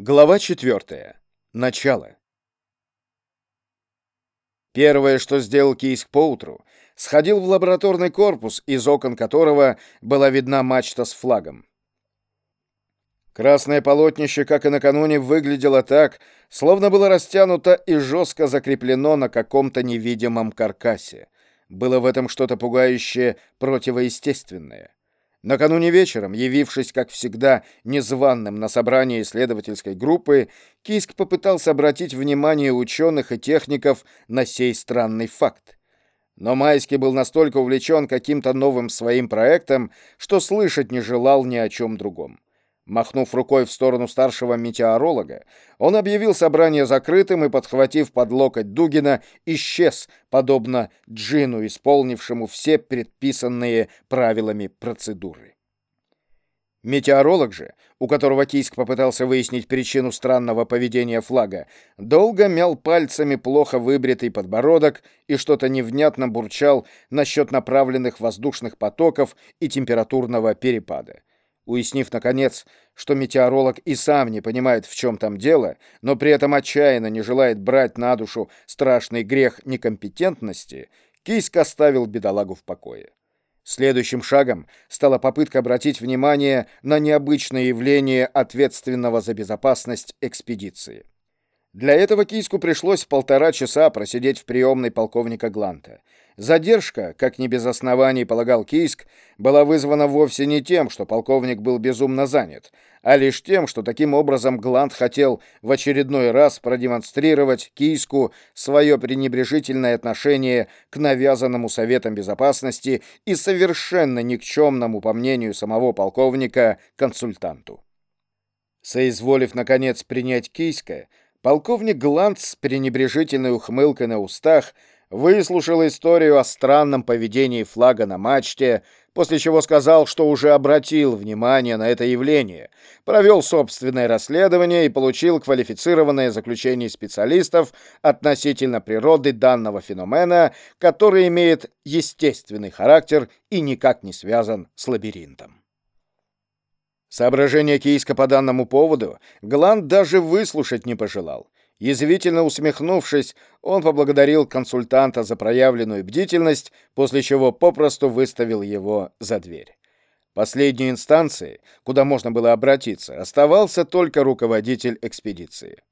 Глава 4. Начало. Первое, что сделал Кийск поутру, сходил в лабораторный корпус, из окон которого была видна мачта с флагом. Красное полотнище, как и накануне, выглядело так, словно было растянуто и жестко закреплено на каком-то невидимом каркасе. Было в этом что-то пугающее противоестественное. Накануне вечером, явившись, как всегда, незваным на собрание исследовательской группы, Киск попытался обратить внимание ученых и техников на сей странный факт. Но Майский был настолько увлечен каким-то новым своим проектом, что слышать не желал ни о чем другом. Махнув рукой в сторону старшего метеоролога, он объявил собрание закрытым и, подхватив под локоть Дугина, исчез, подобно Джину, исполнившему все предписанные правилами процедуры. Метеоролог же, у которого Кийск попытался выяснить причину странного поведения флага, долго мял пальцами плохо выбритый подбородок и что-то невнятно бурчал насчет направленных воздушных потоков и температурного перепада. Уяснив, наконец, что метеоролог и сам не понимает, в чем там дело, но при этом отчаянно не желает брать на душу страшный грех некомпетентности, Кийск оставил бедолагу в покое. Следующим шагом стала попытка обратить внимание на необычное явление ответственного за безопасность экспедиции. Для этого Кийску пришлось полтора часа просидеть в приемной полковника Гланта. Задержка, как не без оснований полагал Кийск, была вызвана вовсе не тем, что полковник был безумно занят, а лишь тем, что таким образом Глант хотел в очередной раз продемонстрировать Кийску свое пренебрежительное отношение к навязанному Советом Безопасности и совершенно никчемному, по мнению самого полковника, консультанту. Соизволив, наконец, принять Кийска, Полковник Глант с пренебрежительной ухмылкой на устах выслушал историю о странном поведении флага на мачте, после чего сказал, что уже обратил внимание на это явление, провел собственное расследование и получил квалифицированное заключение специалистов относительно природы данного феномена, который имеет естественный характер и никак не связан с лабиринтом. Соображения Кийска по данному поводу Гланд даже выслушать не пожелал. Язвительно усмехнувшись, он поблагодарил консультанта за проявленную бдительность, после чего попросту выставил его за дверь. Последней инстанцией, куда можно было обратиться, оставался только руководитель экспедиции.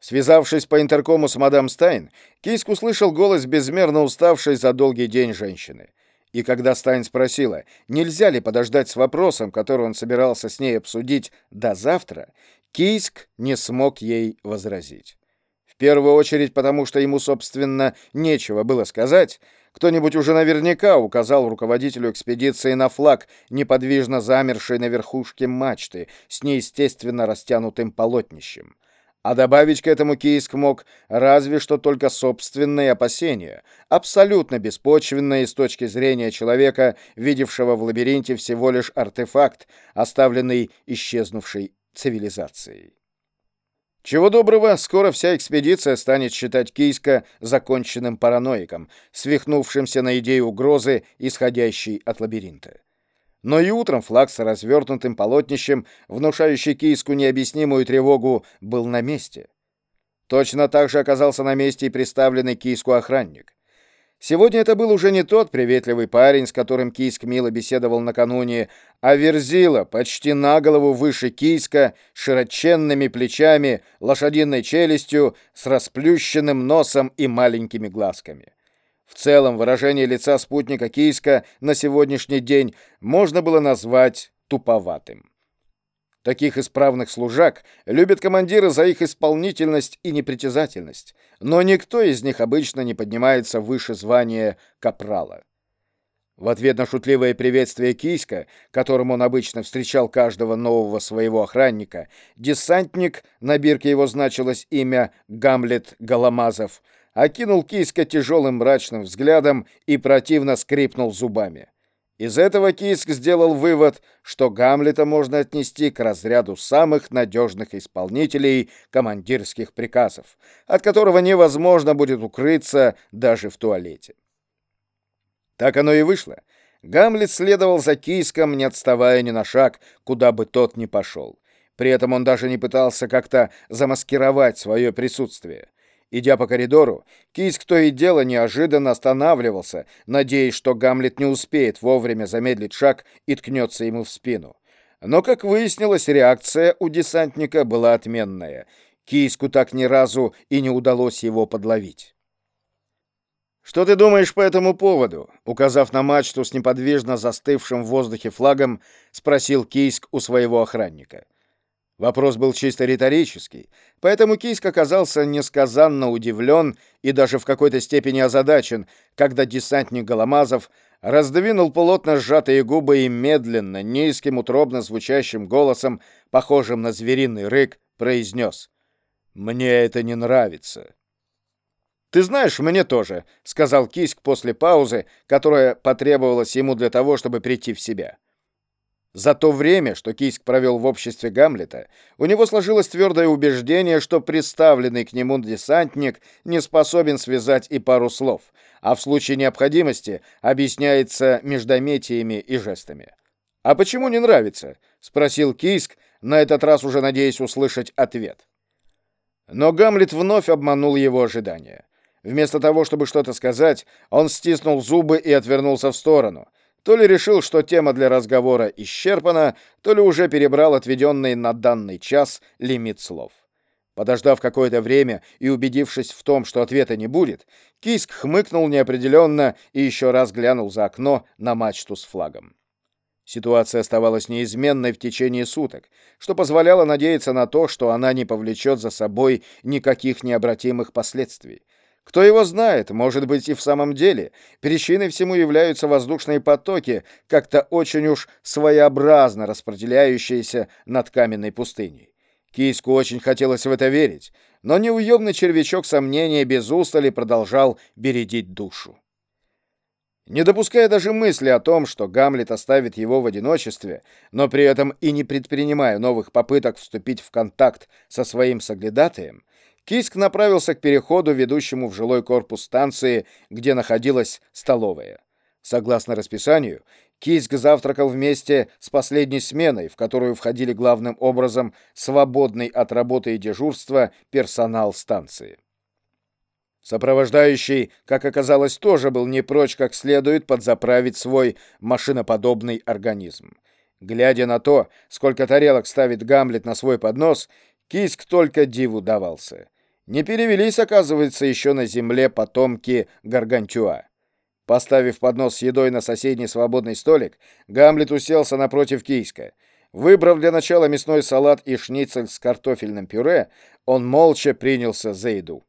Связавшись по интеркому с мадам Стайн, Кийск услышал голос безмерно уставшей за долгий день женщины. И когда Стайн спросила, нельзя ли подождать с вопросом, который он собирался с ней обсудить до завтра, Кийск не смог ей возразить. В первую очередь потому, что ему, собственно, нечего было сказать, кто-нибудь уже наверняка указал руководителю экспедиции на флаг, неподвижно замерший на верхушке мачты, с неестественно растянутым полотнищем. А добавить к этому Кийск мог разве что только собственные опасения, абсолютно беспочвенные с точки зрения человека, видевшего в лабиринте всего лишь артефакт, оставленный исчезнувшей цивилизацией. Чего доброго, скоро вся экспедиция станет считать Кийска законченным параноиком, свихнувшимся на идею угрозы, исходящей от лабиринта. Но и утром флаг с развернутым полотнищем, внушающий кийску необъяснимую тревогу, был на месте. Точно так же оказался на месте и представленный кийску охранник. Сегодня это был уже не тот приветливый парень, с которым Кийск мило беседовал накануне, а Верзила, почти на голову выше Кийска, широченными плечами, лошадиной челюстью, с расплющенным носом и маленькими глазками. В целом, выражение лица спутника Кийска на сегодняшний день можно было назвать туповатым. Таких исправных служак любят командиры за их исполнительность и непритязательность, но никто из них обычно не поднимается выше звания капрала. В ответ на шутливое приветствие Кийска, которым он обычно встречал каждого нового своего охранника, десантник, на бирке его значилось имя Гамлет Голомазов, окинул Киска тяжелым мрачным взглядом и противно скрипнул зубами. Из этого Киск сделал вывод, что Гамлета можно отнести к разряду самых надежных исполнителей командирских приказов, от которого невозможно будет укрыться даже в туалете. Так оно и вышло. Гамлет следовал за Киском, не отставая ни на шаг, куда бы тот ни пошел. При этом он даже не пытался как-то замаскировать свое присутствие. Идя по коридору, Кийск то и дело неожиданно останавливался, надеясь, что Гамлет не успеет вовремя замедлить шаг и ткнется ему в спину. Но, как выяснилось, реакция у десантника была отменная. Кийску так ни разу и не удалось его подловить. «Что ты думаешь по этому поводу?» Указав на мачту с неподвижно застывшим в воздухе флагом, спросил Кийск у своего охранника. Вопрос был чисто риторический, поэтому Кийск оказался несказанно удивлен и даже в какой-то степени озадачен, когда десантник Голомазов раздвинул плотно сжатые губы и медленно, низким, утробно звучащим голосом, похожим на звериный рык, произнес «Мне это не нравится». «Ты знаешь, мне тоже», — сказал Кийск после паузы, которая потребовалась ему для того, чтобы прийти в себя. За то время, что Кийск провел в обществе Гамлета, у него сложилось твердое убеждение, что представленный к нему десантник не способен связать и пару слов, а в случае необходимости объясняется междометиями и жестами. «А почему не нравится?» — спросил Кийск, на этот раз уже надеясь услышать ответ. Но Гамлет вновь обманул его ожидания. Вместо того, чтобы что-то сказать, он стиснул зубы и отвернулся в сторону — то ли решил, что тема для разговора исчерпана, то ли уже перебрал отведенный на данный час лимит слов. Подождав какое-то время и убедившись в том, что ответа не будет, Киск хмыкнул неопределенно и еще раз глянул за окно на мачту с флагом. Ситуация оставалась неизменной в течение суток, что позволяло надеяться на то, что она не повлечет за собой никаких необратимых последствий. Кто его знает, может быть и в самом деле. Причиной всему являются воздушные потоки, как-то очень уж своеобразно распределяющиеся над каменной пустыней. Кийску очень хотелось в это верить, но неуемный червячок сомнения без устали продолжал бередить душу. Не допуская даже мысли о том, что Гамлет оставит его в одиночестве, но при этом и не предпринимая новых попыток вступить в контакт со своим соглядатаем, Киск направился к переходу, ведущему в жилой корпус станции, где находилась столовая. Согласно расписанию, Киск завтракал вместе с последней сменой, в которую входили главным образом свободный от работы и дежурства персонал станции. Сопровождающий, как оказалось, тоже был не прочь как следует подзаправить свой машиноподобный организм. Глядя на то, сколько тарелок ставит Гамлет на свой поднос, Киск только диву давался. Не перевелись, оказывается, еще на земле потомки Гаргантюа. Поставив поднос с едой на соседний свободный столик, Гамлет уселся напротив Кийска. Выбрав для начала мясной салат и шницель с картофельным пюре, он молча принялся за еду.